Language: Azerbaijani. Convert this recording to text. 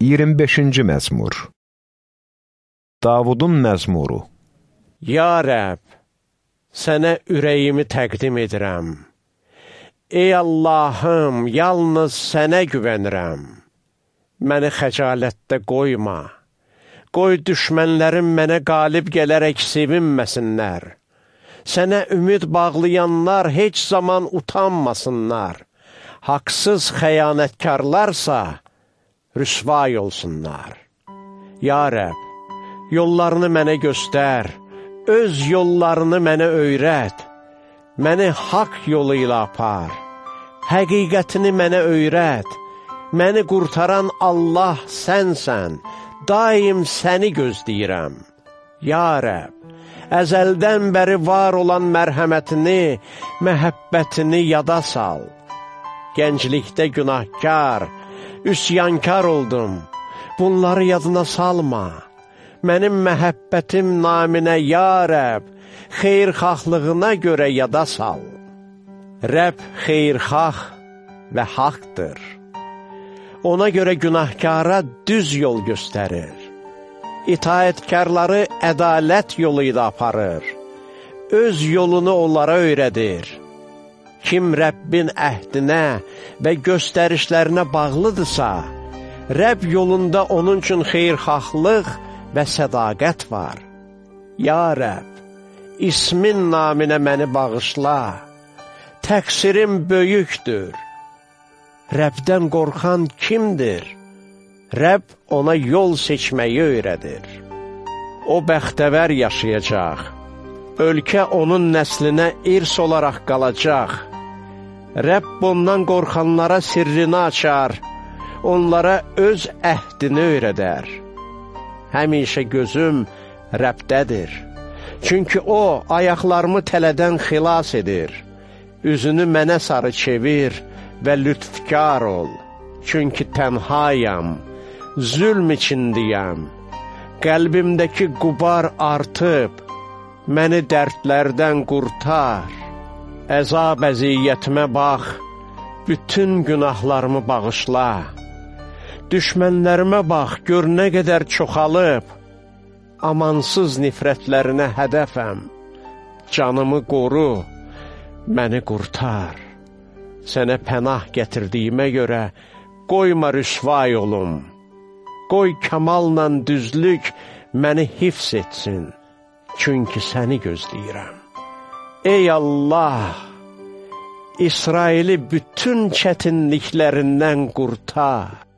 25-ci məzmur Davudun məzmuru Ya Rəb, sənə ürəyimi təqdim edirəm. Ey Allahım, yalnız sənə güvənirəm. Məni xəcalətdə qoyma. Qoy düşmənlərim mənə qalib gələrək sevinməsinlər. Sənə ümid bağlayanlar heç zaman utanmasınlar. Haqsız xəyanətkarlarsa, rüsvay olsunlar. Ya Rəb, yollarını mənə göstər, öz yollarını mənə öyrət, məni haqq yolu ilə apar, həqiqətini mənə öyrət, məni qurtaran Allah sənsən, daim səni gözləyirəm. Ya Rəb, əzəldən bəri var olan mərhəmətini, məhəbbətini yada sal. Gənclikdə günahkar, üsyankar oldum, bunları yadına salma. Mənim məhəbbətim naminə, ya Rəb, xeyrxahlığına görə yada sal. Rəb xeyrxax və haqdır. Ona görə günahkara düz yol göstərir. İtaətkarları ədalət yolu ilə aparır. Öz yolunu onlara öyrədir. Kim Rəbbin əhdinə və göstərişlərinə bağlıdırsa, Rəbb yolunda onun üçün xeyrxahlıq və sədaqət var. Ya Rəbb, ismin naminə məni bağışla, təqsirim böyükdür. Rəbdən qorxan kimdir? Rəbb ona yol seçməyi öyrədir. O bəxtəvər yaşayacaq, ölkə onun nəslinə irs olaraq qalacaq. Rəbb ondan qorxanlara sirrini açar, onlara öz əhdini öyrədər. Həmişə gözüm Rəbdədir. Çünki O, ayaqlarımı tələdən xilas edir. Üzünü mənə sarı çevir və lütfkar ol. Çünki tənhayam, zülm içindiyəm. Qəlbimdəki qubar artıb, məni dərdlərdən qurtar. Əzab əziyyətimə bax, bütün günahlarımı bağışla. Düşmənlərimə bax, gör nə qədər çoxalıb, amansız nifrətlərinə hədəfəm. Canımı qoru, məni qurtar. Sənə pənah gətirdiyimə görə, qoyma rüsvay olum. Qoy kamalla düzlük məni hifz etsin, çünki səni gözləyirəm. Ey Allah! İsraili bütün çətinliklərindən qurtar.